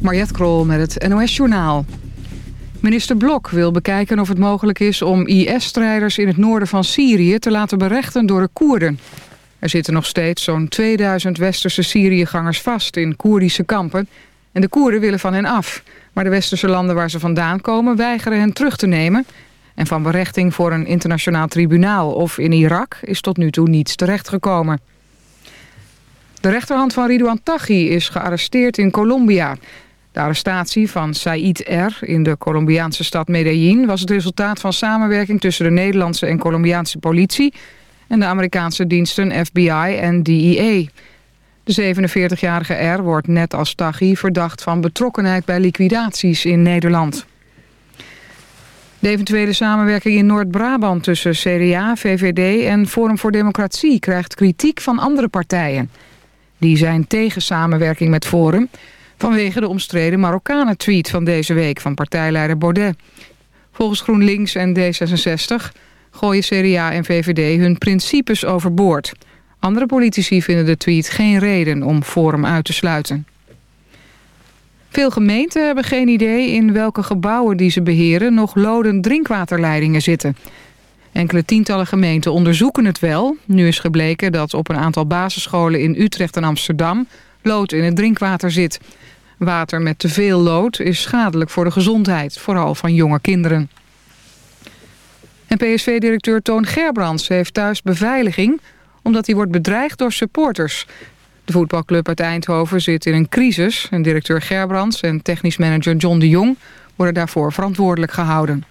Mariette Krol met het NOS Journaal. Minister Blok wil bekijken of het mogelijk is om IS-strijders in het noorden van Syrië te laten berechten door de Koerden. Er zitten nog steeds zo'n 2000 westerse Syriëgangers vast in Koerdische kampen en de Koerden willen van hen af. Maar de westerse landen waar ze vandaan komen weigeren hen terug te nemen. En van berechting voor een internationaal tribunaal of in Irak is tot nu toe niets terechtgekomen. De rechterhand van Ridouan Taghi is gearresteerd in Colombia. De arrestatie van Said R. in de Colombiaanse stad Medellin... was het resultaat van samenwerking tussen de Nederlandse en Colombiaanse politie... en de Amerikaanse diensten FBI en DEA. De 47-jarige R. wordt net als Taghi verdacht van betrokkenheid bij liquidaties in Nederland. De eventuele samenwerking in Noord-Brabant tussen CDA, VVD en Forum voor Democratie... krijgt kritiek van andere partijen... Die zijn tegen samenwerking met Forum... vanwege de omstreden Marokkanen-tweet van deze week van partijleider Baudet. Volgens GroenLinks en D66 gooien CDA en VVD hun principes overboord. Andere politici vinden de tweet geen reden om Forum uit te sluiten. Veel gemeenten hebben geen idee in welke gebouwen die ze beheren... nog lodend drinkwaterleidingen zitten... Enkele tientallen gemeenten onderzoeken het wel. Nu is gebleken dat op een aantal basisscholen in Utrecht en Amsterdam... lood in het drinkwater zit. Water met te veel lood is schadelijk voor de gezondheid, vooral van jonge kinderen. En PSV-directeur Toon Gerbrands heeft thuis beveiliging... omdat hij wordt bedreigd door supporters. De voetbalclub uit Eindhoven zit in een crisis... en directeur Gerbrands en technisch manager John de Jong... worden daarvoor verantwoordelijk gehouden.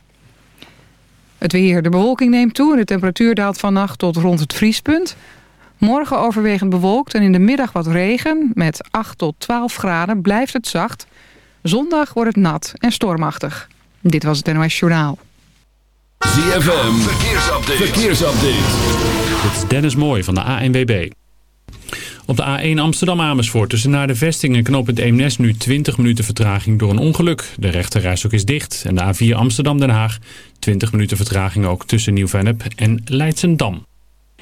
Het weer. De bewolking neemt toe en de temperatuur daalt vannacht tot rond het vriespunt. Morgen overwegend bewolkt en in de middag wat regen. Met 8 tot 12 graden blijft het zacht. Zondag wordt het nat en stormachtig. Dit was het NOS Journaal. ZFM. Verkeersupdate. Verkeersupdate. Dit is Dennis Mooij van de ANWB. Op de A1 Amsterdam-Amersfoort tussen naar de vesting en knooppunt Eemnes nu 20 minuten vertraging door een ongeluk. De rechterrijstok is dicht. En de A4 Amsterdam-Den Haag 20 minuten vertraging ook tussen Nieuw-Vennep en Leidsendam.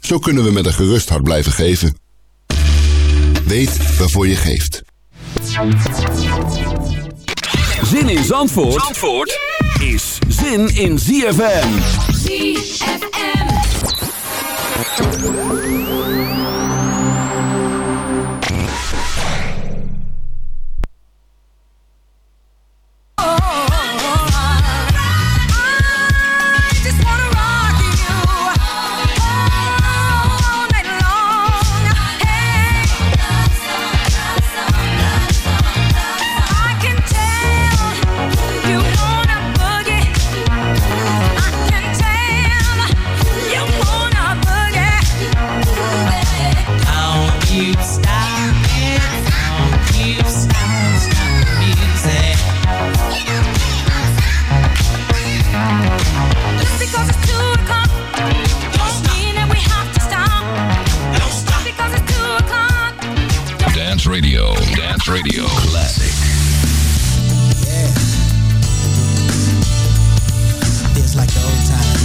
Zo kunnen we met een gerust hart blijven geven. Weet waarvoor je geeft. Zin in Zandvoort, Zandvoort is zin in ZFM. ZFM. I Radio. Classic. Yeah. Feels like the old times.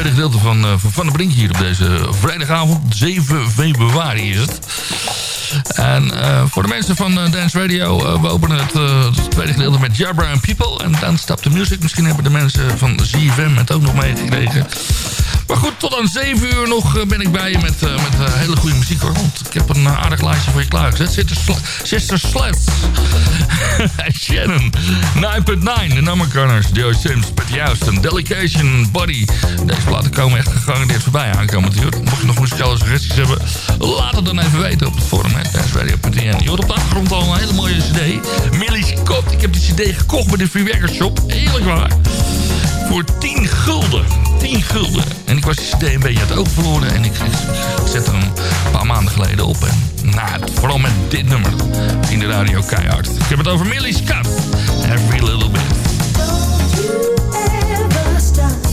tweede gedeelte van eh, Van de Brink hier op deze vrijdagavond. 7 februari is het. En eh, voor de mensen van eh, Dance Radio, we openen het, tweede gedeelte met Jabra and People. En dan stapt de music. Misschien hebben de mensen van ZFM het ook nog meegekregen. Maar goed, tot aan 7 uur nog eh, ben ik bij je met, eh, met eh, hele goede muziek hoor. Ik heb een aardig lijstje voor je klaargezet. Sister, Sl Sister Slats. Shannon. 9.9. De Nammerkanners. Joe Sims. Pat Juist. Een Delegation Body. Deze platen komen echt gegarandeerd voorbij aankomen. Mocht je nog muzikale suggesties hebben, laat het dan even weten op het forum. Thuisradio.nl Je hoort op de achtergrond al een hele mooie cd. Millie's Kop. Ik heb die cd gekocht bij de Free Shop. Eerlijk waar. Voor 10 gulden. 10 gulden. En ik was DNB het ook verloren. En ik, zet hem een paar maanden geleden op. En nou, vooral met dit nummer in de radio keihard. Ik heb het over Millie's Scott. Every little bit. Don't you ever stop,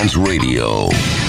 Dance Radio.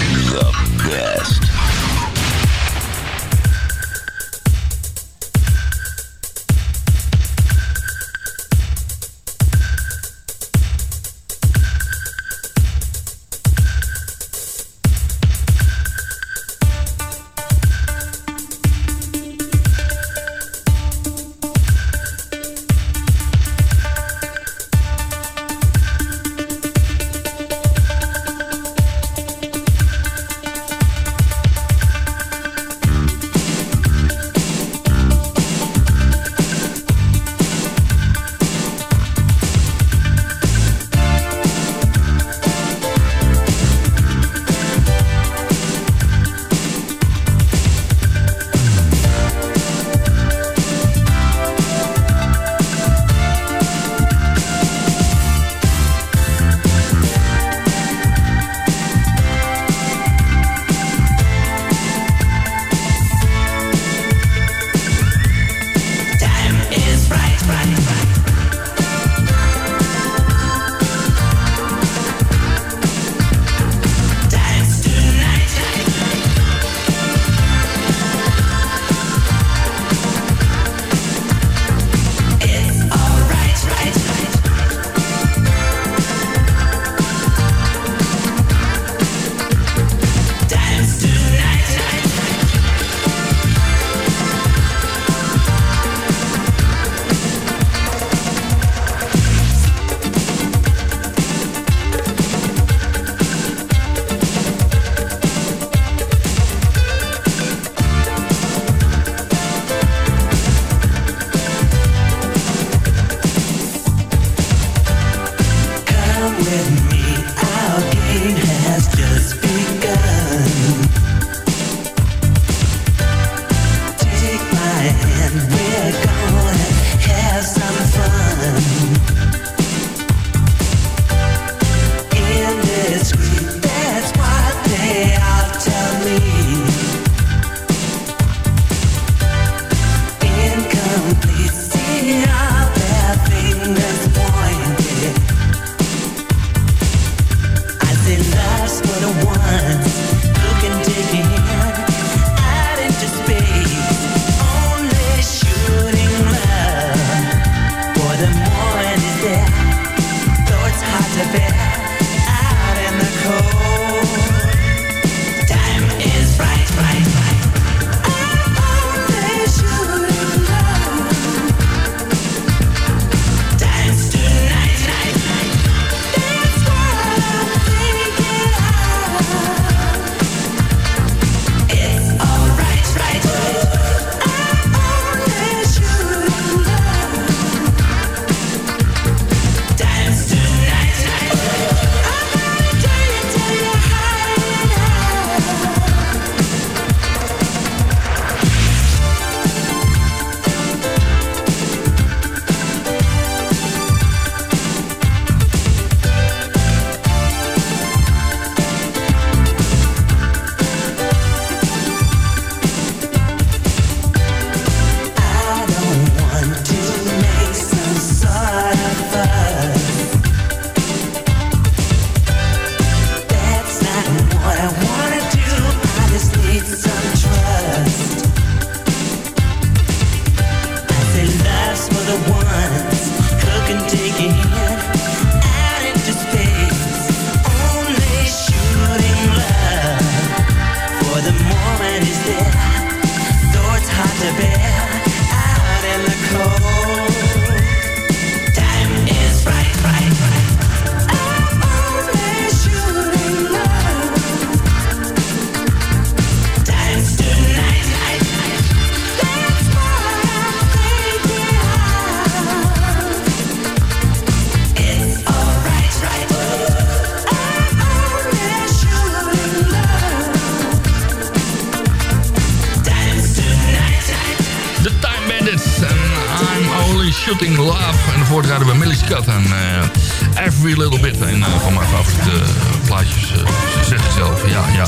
Een eh, van mijn favoriete eh, plaatjes, eh, zeg ik zelf. Ja, ja.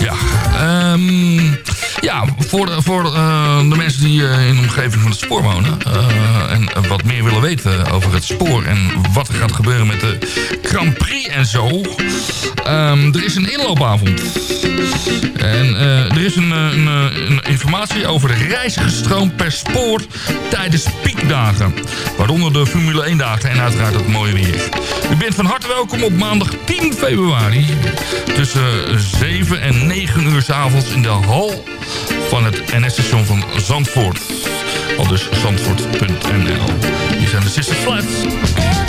Ja, Ehm, ja voor, voor eh, de mensen die eh, in de omgeving van het spoor wonen... eh, en wat meer willen weten over het spoor... en wat er gaat gebeuren met de Grand Prix en zo... Is een inloopavond. En eh, er is een, eh, een, eh, een informatie over de reizigersstroom per spoor tijdens piekdagen. Waaronder de Formule 1 dagen en uiteraard het mooie weer. U bent van harte welkom op maandag 10 februari. Tussen 7 en 9 uur s avonds in de hal van het NS-station van Zandvoort. Al dus zandvoort.nl. Hier zijn de Sister Flats.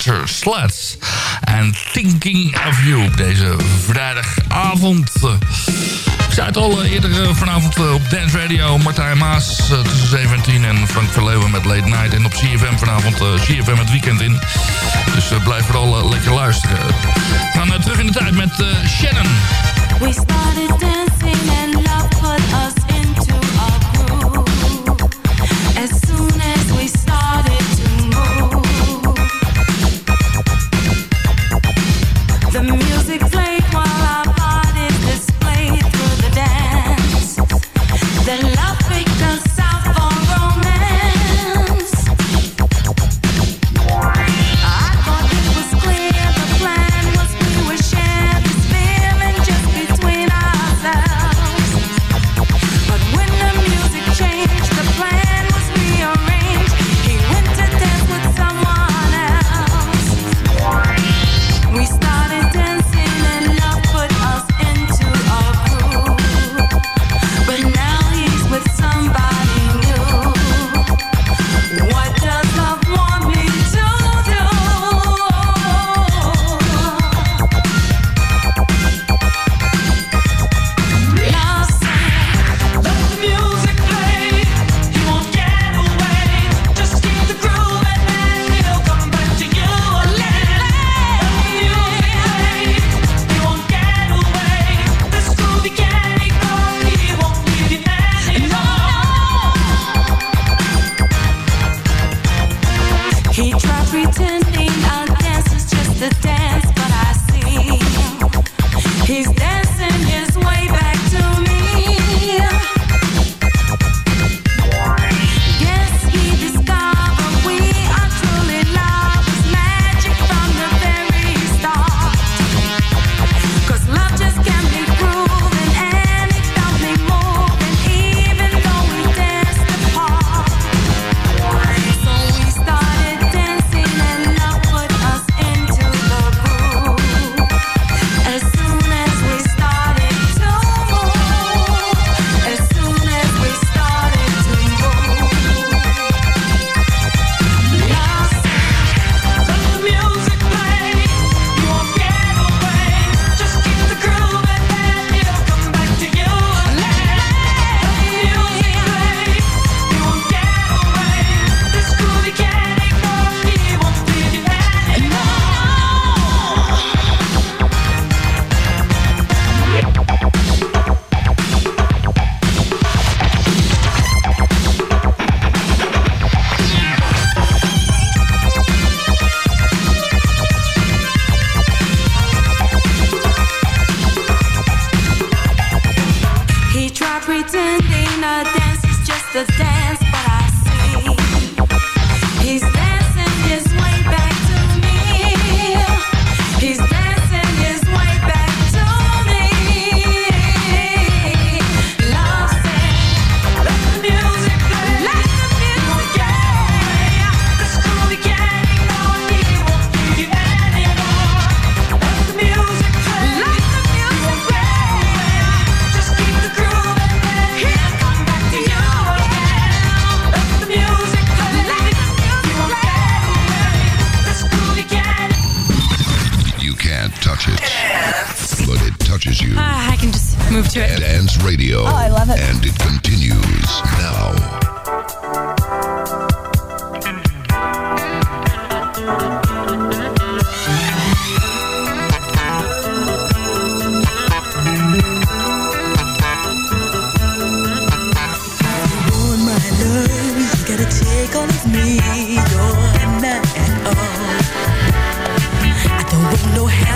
Sister Slats. En Thinking of You op deze vrijdagavond. Ik zei het al eh, eerder eh, vanavond op Dance Radio. Martijn Maas tussen 17 en Frank Verleuwen met Late Night. En op CFM vanavond CFM het weekend in. Dus blijf vooral lekker luisteren. We gaan terug in de tijd met Shannon. We started The music played while I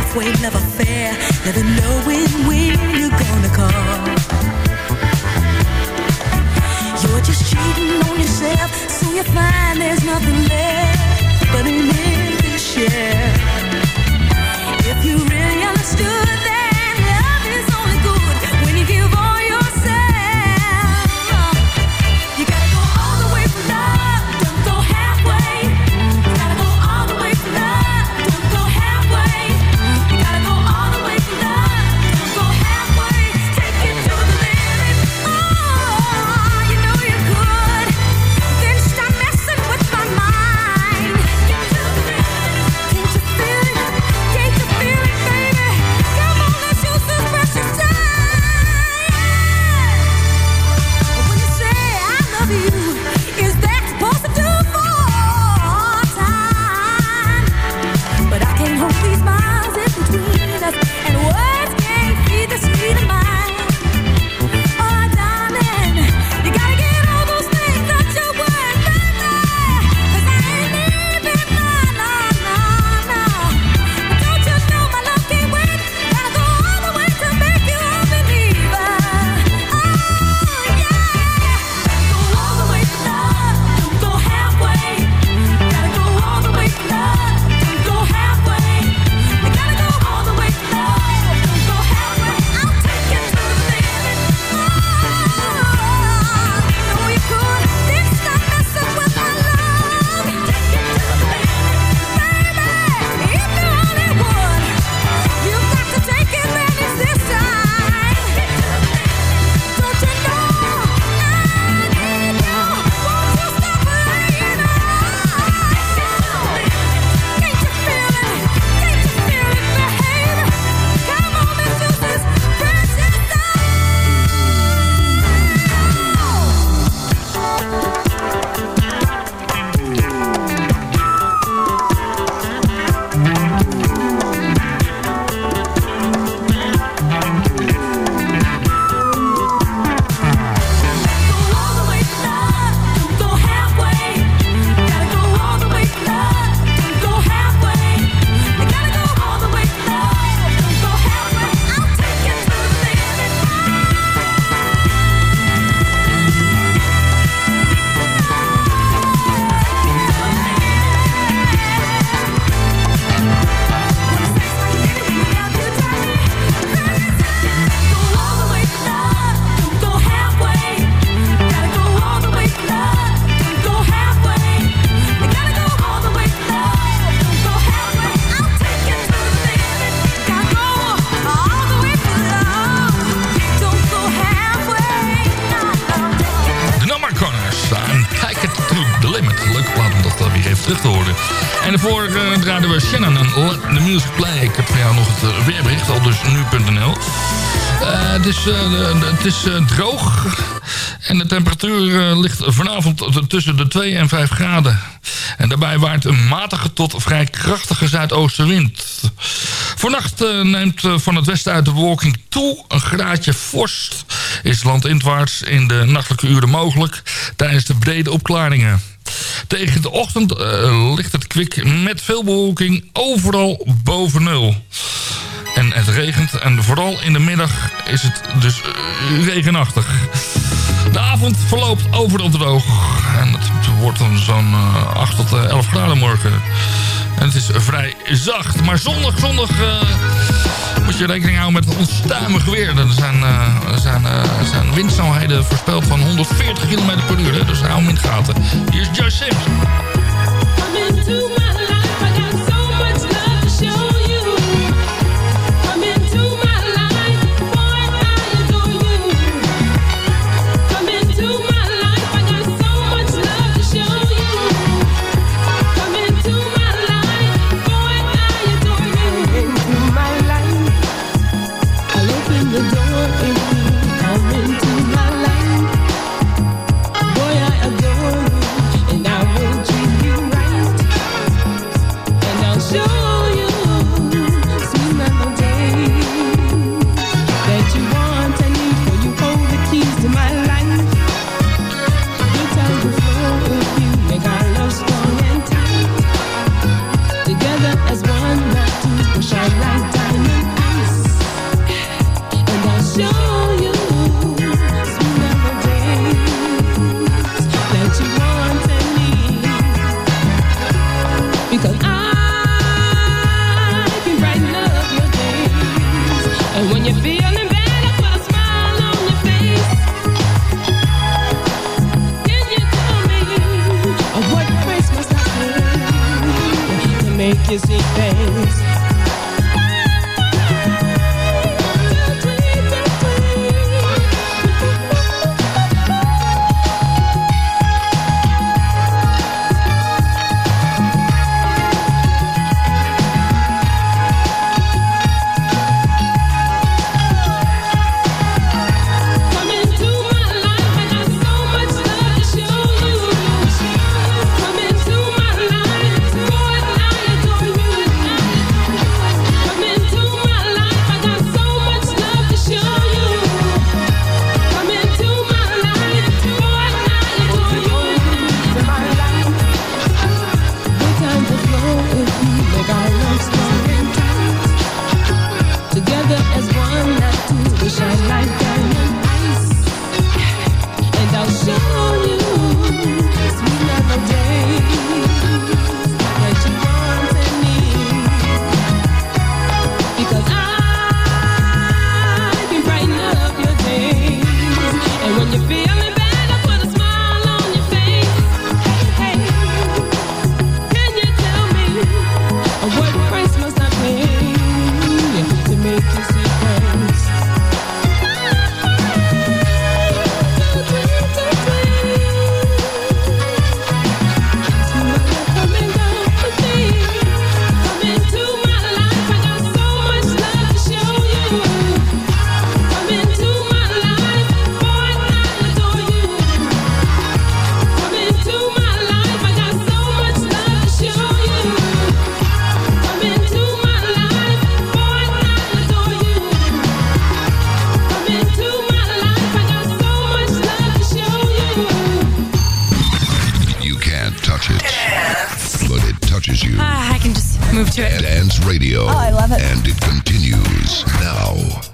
halfway love affair, never knowing when you're gonna call. You're just cheating on yourself, so you find there's nothing left but an empty shell. If you really understood that. Het is, het is droog en de temperatuur ligt vanavond tussen de 2 en 5 graden. En daarbij waait een matige tot vrij krachtige zuidoostenwind. Vannacht neemt van het westen uit de bewolking toe. Een graadje vorst is landinwaarts in de nachtelijke uren mogelijk tijdens de brede opklaringen. Tegen de ochtend ligt het kwik met veel bewolking overal boven nul. Het regent en vooral in de middag is het dus uh, regenachtig. De avond verloopt overal droog. En het wordt dan zo'n uh, 8 tot 11 graden morgen. En het is vrij zacht. Maar zondag, zondag moet je rekening houden met onstuimig weer. Er zijn, uh, zijn, zijn windsnelheden voorspeld van 140 km per uur. Dus hou hem in gaten. Hier is Joe Sims. In my life.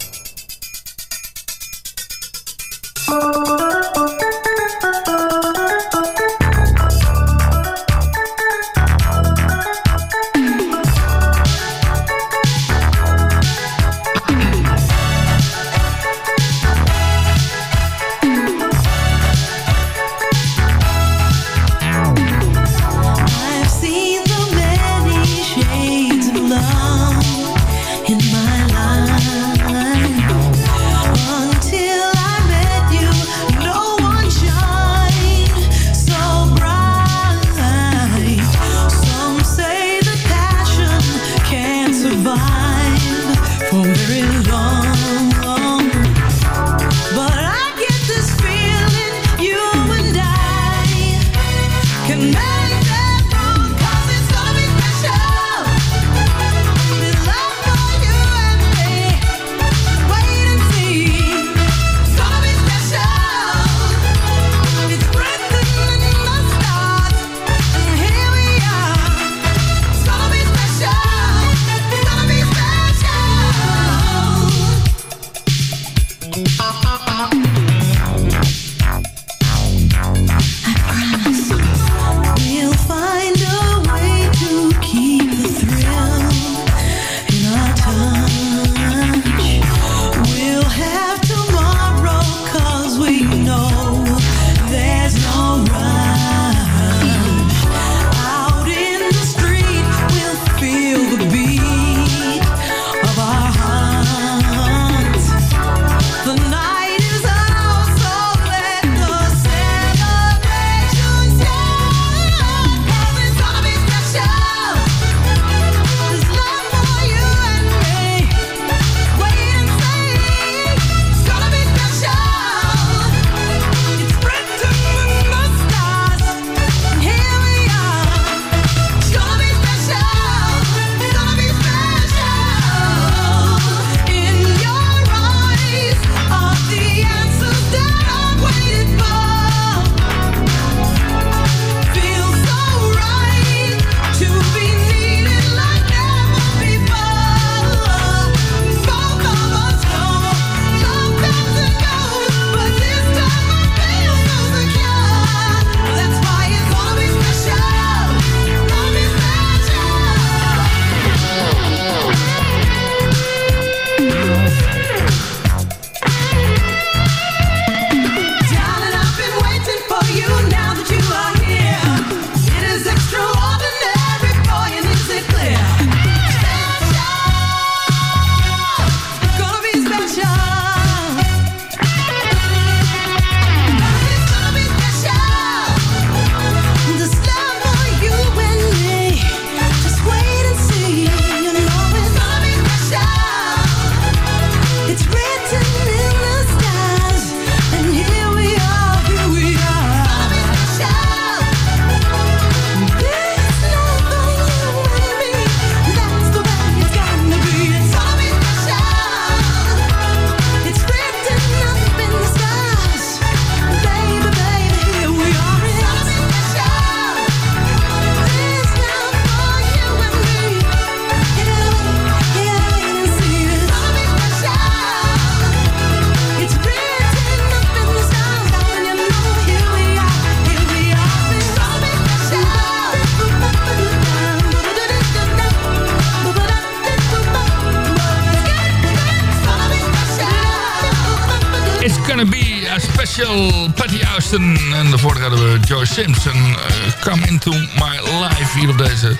Patty Austin. En daarvoor hadden we Joy Simpson. Eh, Come into my life hier op deze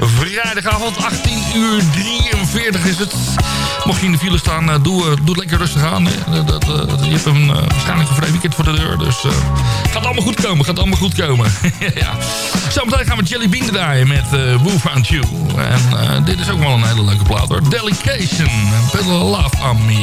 vrijdagavond. 18 uur 43 is het. Mocht je in de file staan, uh, doe, eh, doe het lekker rustig aan. Dat, je hebt een, waarschijnlijk een vrij weekend voor de deur. Dus gaat allemaal goed komen. Gaat allemaal goed komen. ja. Zometeen gaan we Jelly Bean draaien met uh, Woo Found You. En dit is ook wel een hele leuke plaat hoor. Delication. Put love on me.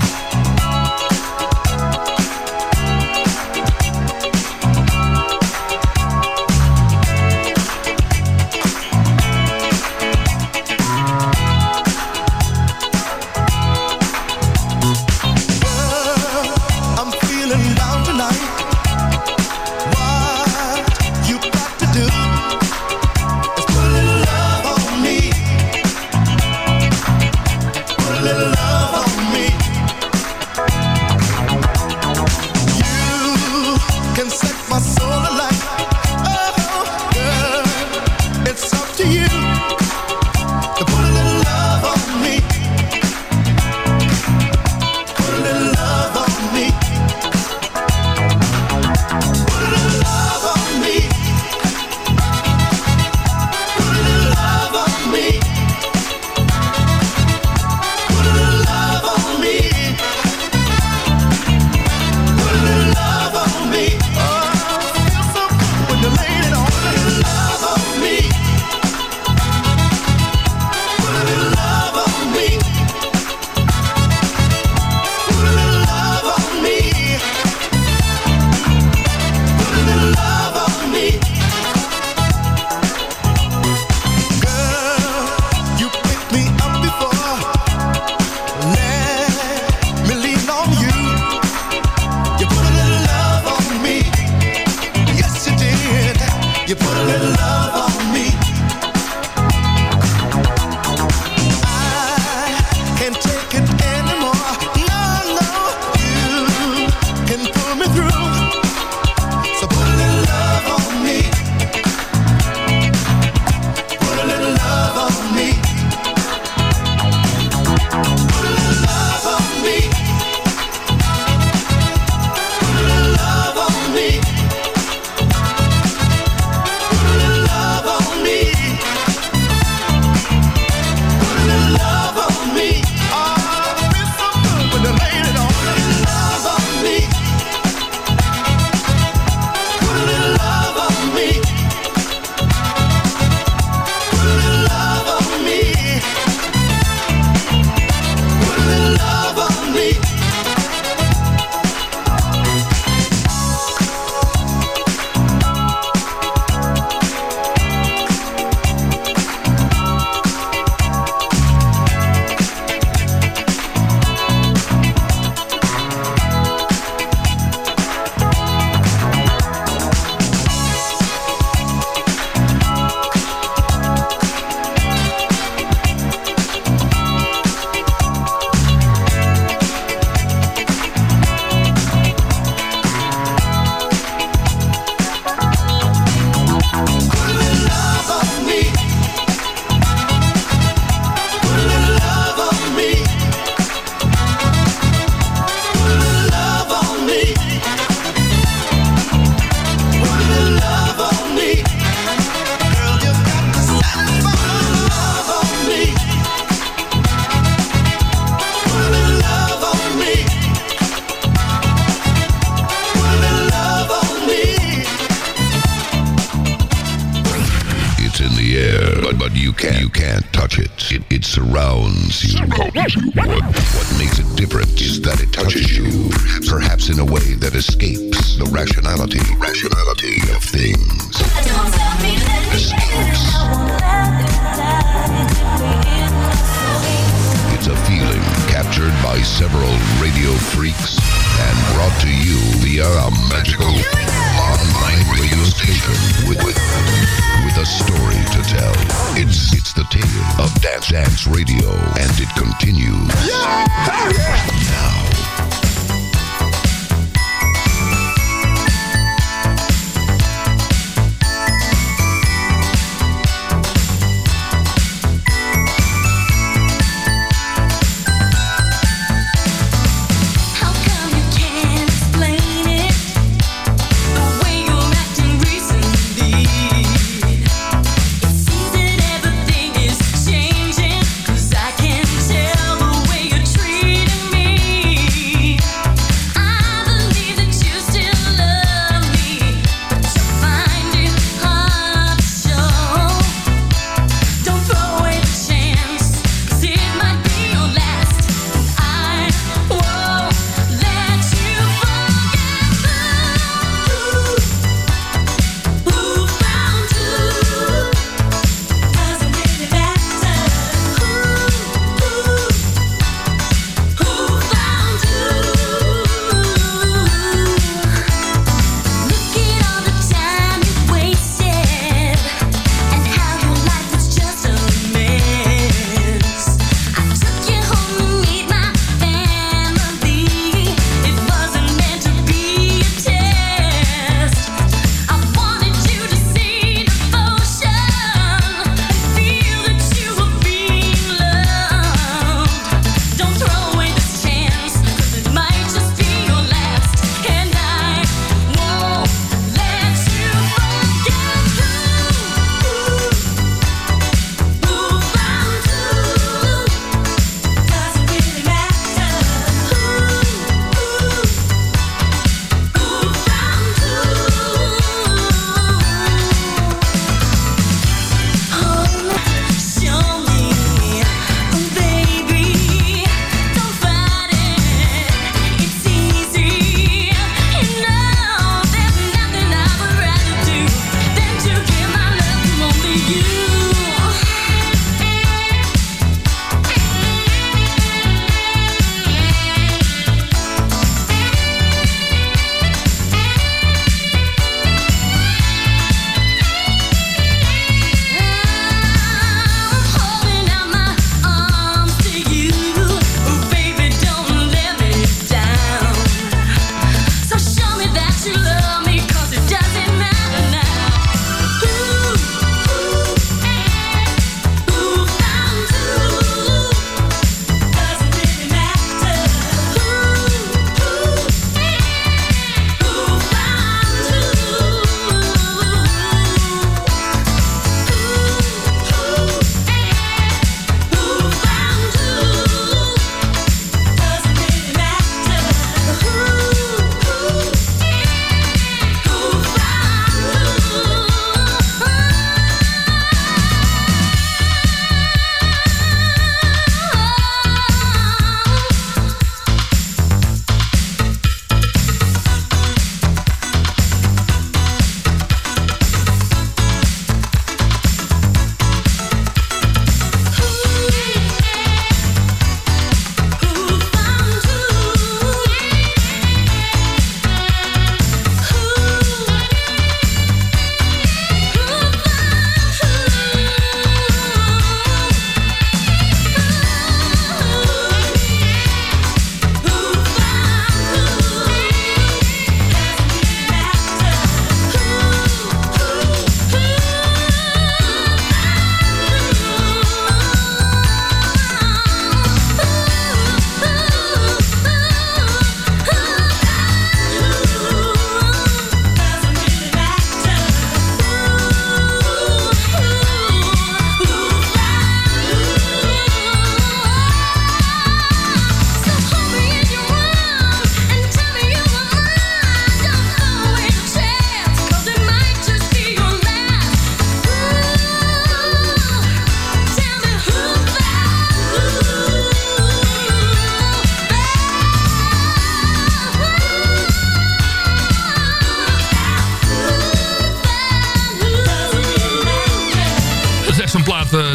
Dance Radio,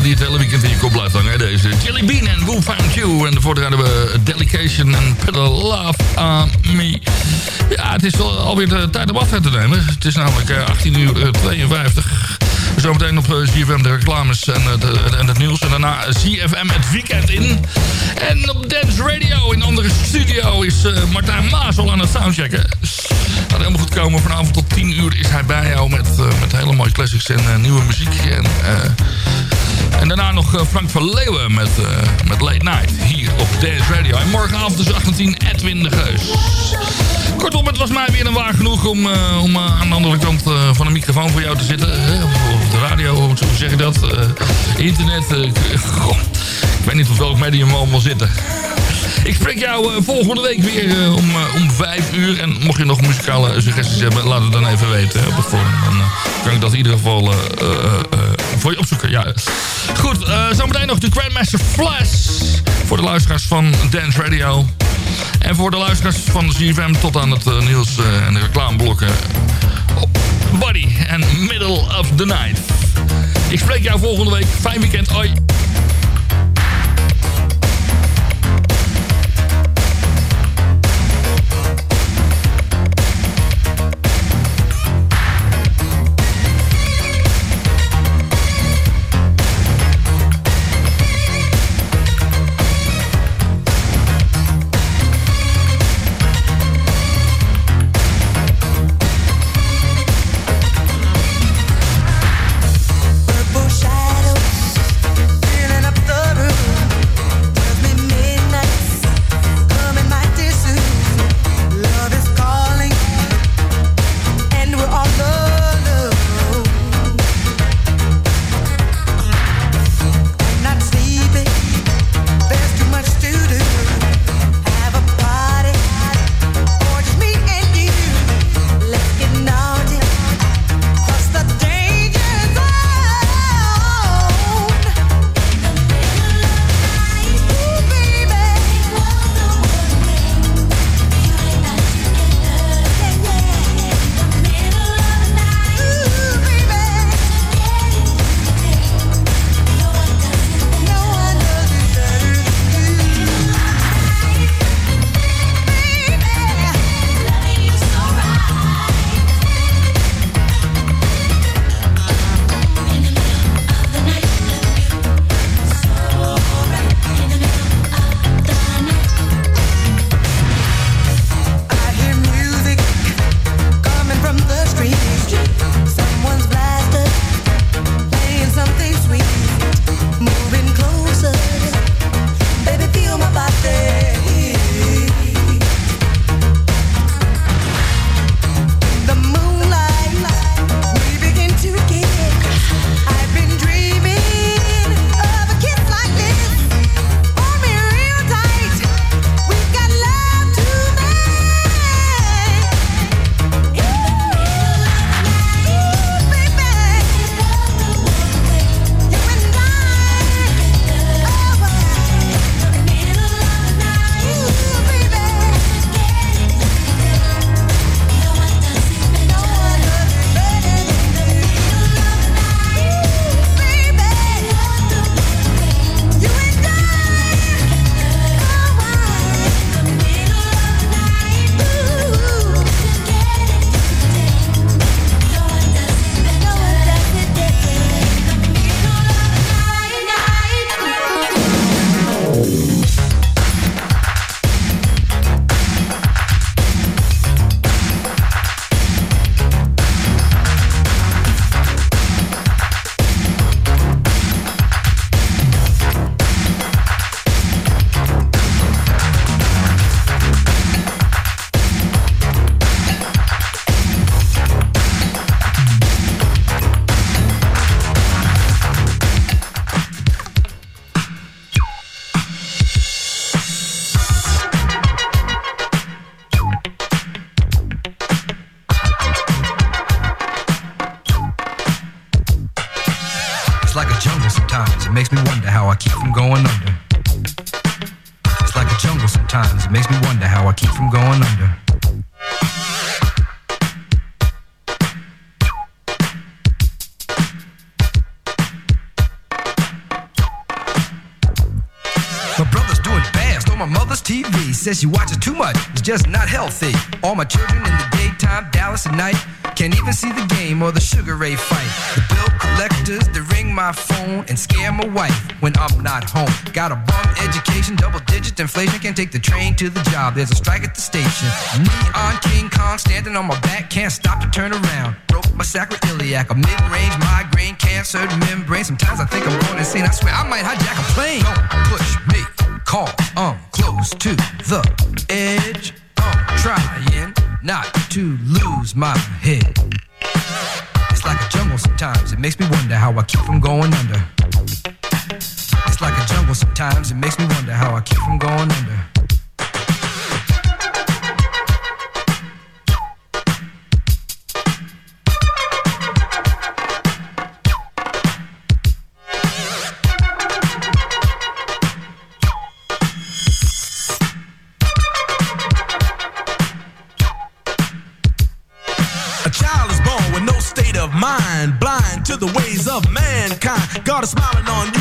die het hele weekend in je kop blijft hangen. Deze Jelly Bean en Who Found You. En daarvoor hadden we Delication en Put a Love on Me. Ja, het is wel alweer de tijd om afscheid te nemen. Het is namelijk eh, 18 uur eh, 52. Zometeen op eh, ZFM de reclames en, het, eh, het nieuws. En daarna ZFM het weekend in. En op Dance Radio in een andere studio is eh, Martijn Maas al aan het soundchecken. Gaat helemaal goed komen. Vanavond tot 10 uur is hij bij jou met, eh, met hele mooie classics en eh, nieuwe muziek. En, eh, en daarna nog eh, Frank van Leeuwen met, eh, met Late Night hier op Dance Radio. En morgenavond tussen 8 en 10 Edwin de Geus. Kortom, het was mij weer een waar genoeg om, eh, om aan de andere kant van de microfoon voor jou te zitten. Of de radio, hoe zeg je dat? Internet. goh, ik weet niet op welk medium we allemaal zitten. Ik spreek jou volgende week weer om, om vijf uur. En mocht je nog muzikale suggesties hebben, laat het dan even weten op het forum. Dan kan ik dat in ieder geval voor opzoeken. Ja. Goed, eh, zometeen nog de Grandmaster Flash. Voor de luisteraars van Dance Radio. En voor de luisteraars van CFM tot aan het eh, nieuws eh, en de reclameblokken. Body en Middle of the Night. Ik spreek jou volgende week. Fijn weekend. Hoi. Education, double digit inflation. Can't take the train to the job, there's a strike at the station. Neon King Kong standing on my back, can't stop to turn around. Broke my sacroiliac, a mid range migraine, cancer membrane. Sometimes I think I'm going insane. I swear I might hijack a plane. Don't push me, call, I'm close to the edge. I'm trying not to lose my head. It's like a jungle sometimes, it makes me wonder how I keep from going under. It's like a jungle sometimes, it makes me wonder how I keep from going under. A child is born with no state of mind, blind to the ways of mankind. God is smiling on you,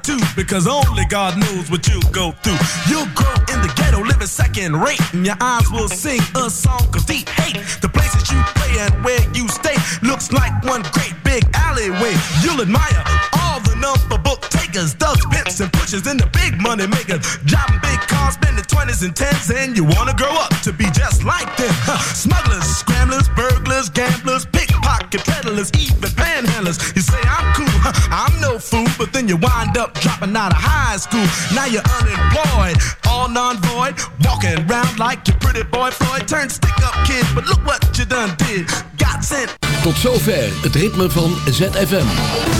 too, because only God knows what you'll go through. You'll grow in the ghetto, living second rate, and your eyes will sing a song of deep hate. The places you play and where you stay looks like one great big alleyway. You'll admire all the number book takers, thugs, pimps, and pushers, and the big money makers. Driving big cars, spending 20s and 10s, and you wanna grow up to be just like them. Smugglers, scramblers, burglars, gamblers, pickpocket peddlers, even panhandlers. You say I'm cool, I'm no fool, but then you wind up dropping out of high school. Now you're unemployed, all non-void, walking around like your pretty boy Floyd. Turned stick-up kid, but look what you done did. Got sent Tot zover het ritme van ZFM.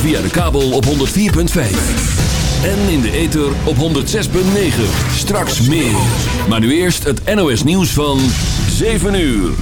Via de kabel op 104.5. En in de ether op 106.9. Straks meer. Maar nu eerst het NOS nieuws van 7 uur.